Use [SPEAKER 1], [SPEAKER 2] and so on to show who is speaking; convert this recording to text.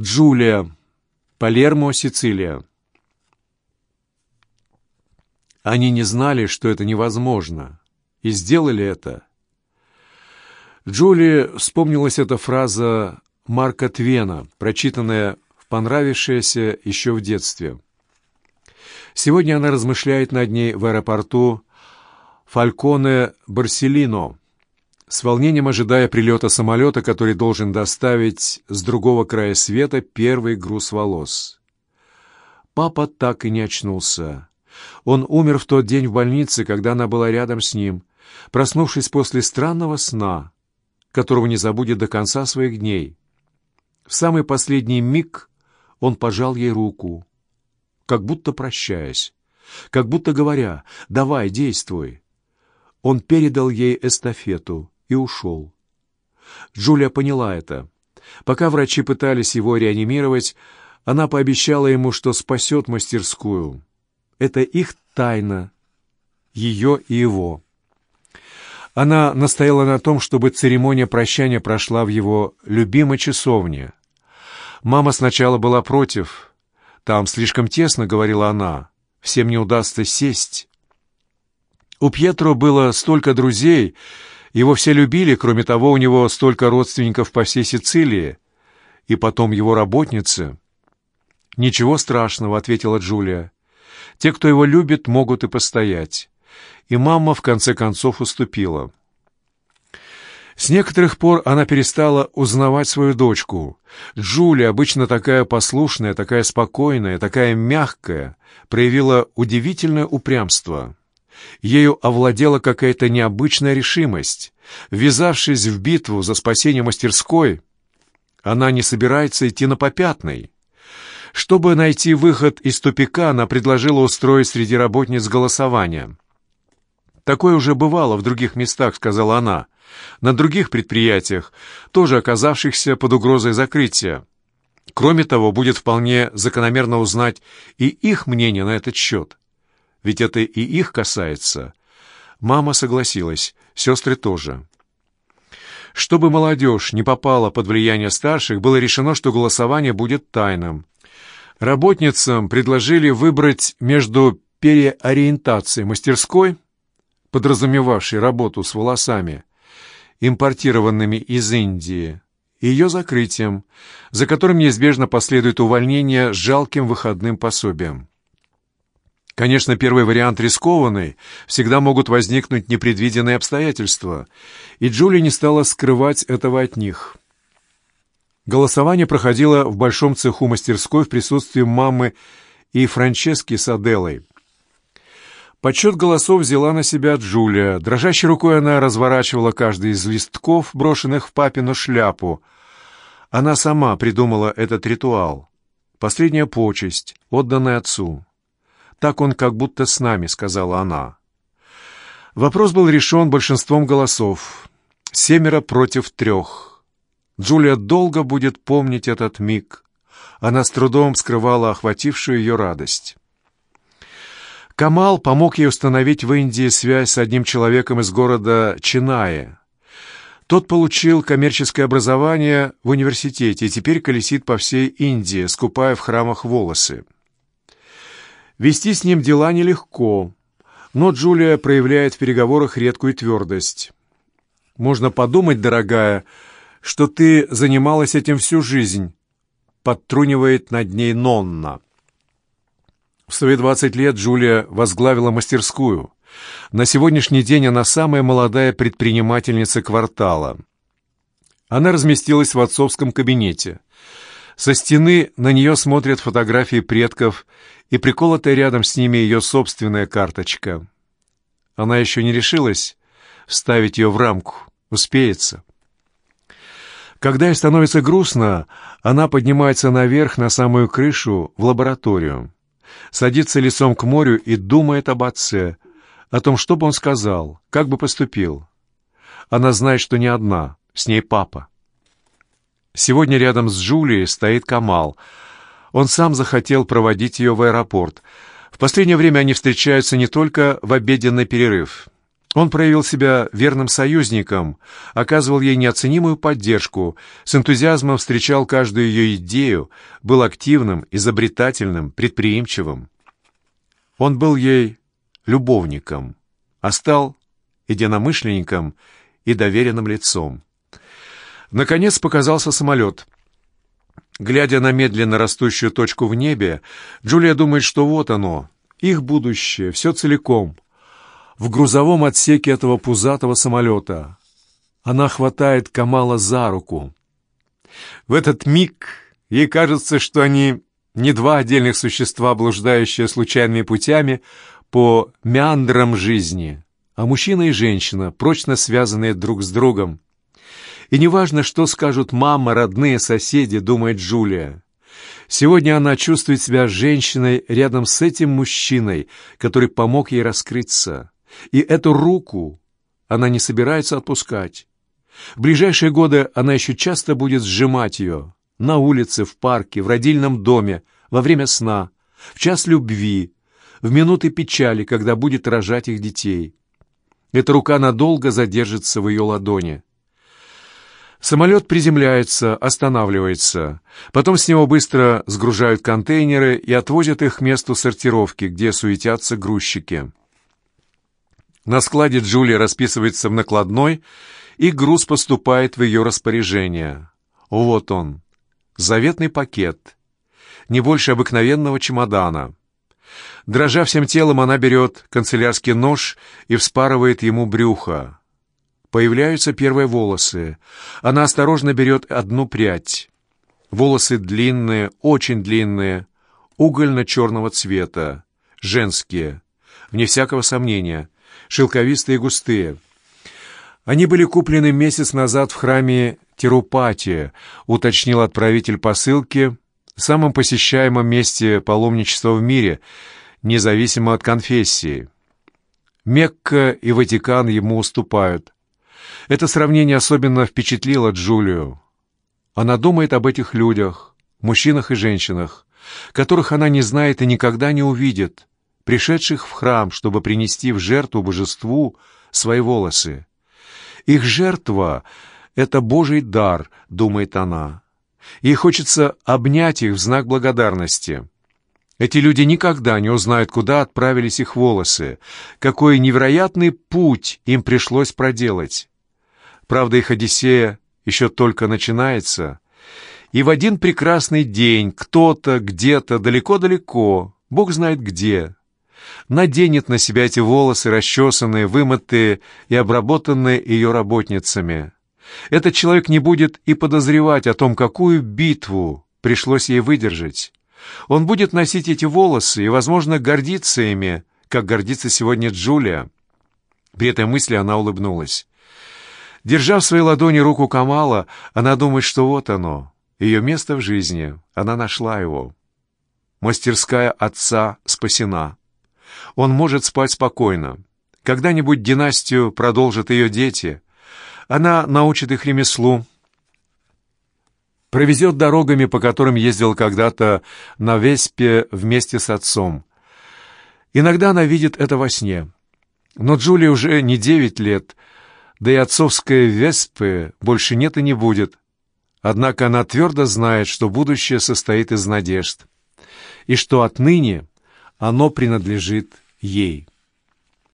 [SPEAKER 1] Джулия, Палермо, Сицилия. Они не знали, что это невозможно, и сделали это. Джулии вспомнилась эта фраза Марка Твена, прочитанная в понравившаяся еще в детстве. Сегодня она размышляет над ней в аэропорту Фальконе Барселино, с волнением ожидая прилета самолета, который должен доставить с другого края света первый груз волос. Папа так и не очнулся. Он умер в тот день в больнице, когда она была рядом с ним, проснувшись после странного сна, которого не забудет до конца своих дней. В самый последний миг он пожал ей руку, как будто прощаясь, как будто говоря «давай, действуй». Он передал ей эстафету и ушел. Джулия поняла это. Пока врачи пытались его реанимировать, она пообещала ему, что спасет мастерскую. Это их тайна, ее и его. Она настояла на том, чтобы церемония прощания прошла в его любимой часовне. Мама сначала была против. «Там слишком тесно», — говорила она. «Всем не удастся сесть». У Пьетро было столько друзей, его все любили, кроме того, у него столько родственников по всей Сицилии, и потом его работницы. «Ничего страшного», — ответила Джулия. «Те, кто его любит, могут и постоять». И мама, в конце концов, уступила. С некоторых пор она перестала узнавать свою дочку. Джулия, обычно такая послушная, такая спокойная, такая мягкая, проявила удивительное упрямство. Ею овладела какая-то необычная решимость. Ввязавшись в битву за спасение мастерской, она не собирается идти на попятный. Чтобы найти выход из тупика, она предложила устроить среди работниц голосование. «Такое уже бывало в других местах», — сказала она, — «на других предприятиях, тоже оказавшихся под угрозой закрытия. Кроме того, будет вполне закономерно узнать и их мнение на этот счет ведь это и их касается. Мама согласилась, сестры тоже. Чтобы молодежь не попала под влияние старших, было решено, что голосование будет тайным. Работницам предложили выбрать между переориентацией мастерской, подразумевавшей работу с волосами, импортированными из Индии, и ее закрытием, за которым неизбежно последует увольнение с жалким выходным пособием. Конечно, первый вариант рискованный, всегда могут возникнуть непредвиденные обстоятельства, и Джули не стала скрывать этого от них. Голосование проходило в большом цеху мастерской в присутствии мамы и Франчески с Аделой. Подсчет голосов взяла на себя Джулия. Дрожащей рукой она разворачивала каждый из листков, брошенных в папину шляпу. Она сама придумала этот ритуал. Последняя почесть, отданная отцу. Так он как будто с нами», — сказала она. Вопрос был решен большинством голосов. Семеро против трех. Джулия долго будет помнить этот миг. Она с трудом скрывала охватившую ее радость. Камал помог ей установить в Индии связь с одним человеком из города Чинае. Тот получил коммерческое образование в университете и теперь колесит по всей Индии, скупая в храмах волосы. Вести с ним дела нелегко, но Джулия проявляет в переговорах редкую твердость. «Можно подумать, дорогая, что ты занималась этим всю жизнь», — подтрунивает над ней Нонна. В свои двадцать лет Джулия возглавила мастерскую. На сегодняшний день она самая молодая предпринимательница квартала. Она разместилась в отцовском кабинете. Со стены на нее смотрят фотографии предков и приколотая рядом с ними ее собственная карточка. Она еще не решилась вставить ее в рамку. Успеется. Когда ей становится грустно, она поднимается наверх на самую крышу в лабораторию, садится лицом к морю и думает об отце, о том, что бы он сказал, как бы поступил. Она знает, что не одна, с ней папа. Сегодня рядом с Джулией стоит Камал. Он сам захотел проводить ее в аэропорт. В последнее время они встречаются не только в обеденный перерыв. Он проявил себя верным союзником, оказывал ей неоценимую поддержку, с энтузиазмом встречал каждую ее идею, был активным, изобретательным, предприимчивым. Он был ей любовником, а стал единомышленником и доверенным лицом. Наконец показался самолет. Глядя на медленно растущую точку в небе, Джулия думает, что вот оно, их будущее, все целиком — в грузовом отсеке этого пузатого самолета. Она хватает Камала за руку. В этот миг ей кажется, что они не два отдельных существа, блуждающие случайными путями по меандрам жизни, а мужчина и женщина, прочно связанные друг с другом. И неважно, что скажут мама, родные, соседи, думает Джулия. Сегодня она чувствует себя женщиной рядом с этим мужчиной, который помог ей раскрыться. И эту руку она не собирается отпускать. В ближайшие годы она еще часто будет сжимать ее на улице, в парке, в родильном доме, во время сна, в час любви, в минуты печали, когда будет рожать их детей. Эта рука надолго задержится в ее ладони. Самолет приземляется, останавливается. Потом с него быстро сгружают контейнеры и отвозят их к месту сортировки, где суетятся грузчики. На складе Джулия расписывается в накладной, и груз поступает в ее распоряжение. Вот он, заветный пакет, не больше обыкновенного чемодана. Дрожа всем телом, она берет канцелярский нож и вспарывает ему брюхо. Появляются первые волосы. Она осторожно берет одну прядь. Волосы длинные, очень длинные, угольно-черного цвета, женские, вне всякого сомнения — шелковистые и густые. Они были куплены месяц назад в храме Терупатия, уточнил отправитель посылки, самом посещаемом месте паломничества в мире, независимо от конфессии. Мекка и Ватикан ему уступают. Это сравнение особенно впечатлило Джулию. Она думает об этих людях, мужчинах и женщинах, которых она не знает и никогда не увидит, пришедших в храм, чтобы принести в жертву божеству свои волосы. Их жертва — это Божий дар, думает она. Ей хочется обнять их в знак благодарности. Эти люди никогда не узнают, куда отправились их волосы, какой невероятный путь им пришлось проделать. Правда, их Одиссея еще только начинается, и в один прекрасный день кто-то где-то далеко-далеко, Бог знает где, наденет на себя эти волосы, расчесанные, вымытые и обработанные ее работницами. Этот человек не будет и подозревать о том, какую битву пришлось ей выдержать. Он будет носить эти волосы и, возможно, гордиться ими, как гордится сегодня Джулия. При этой мысли она улыбнулась. Держа в своей ладони руку Камала, она думает, что вот оно, ее место в жизни. Она нашла его. Мастерская отца спасена он может спать спокойно. Когда-нибудь династию продолжат ее дети. Она научит их ремеслу, провезет дорогами, по которым ездил когда-то на Веспе вместе с отцом. Иногда она видит это во сне. Но Джулии уже не девять лет, да и отцовской Веспы больше нет и не будет. Однако она твердо знает, что будущее состоит из надежд, и что отныне оно принадлежит ей.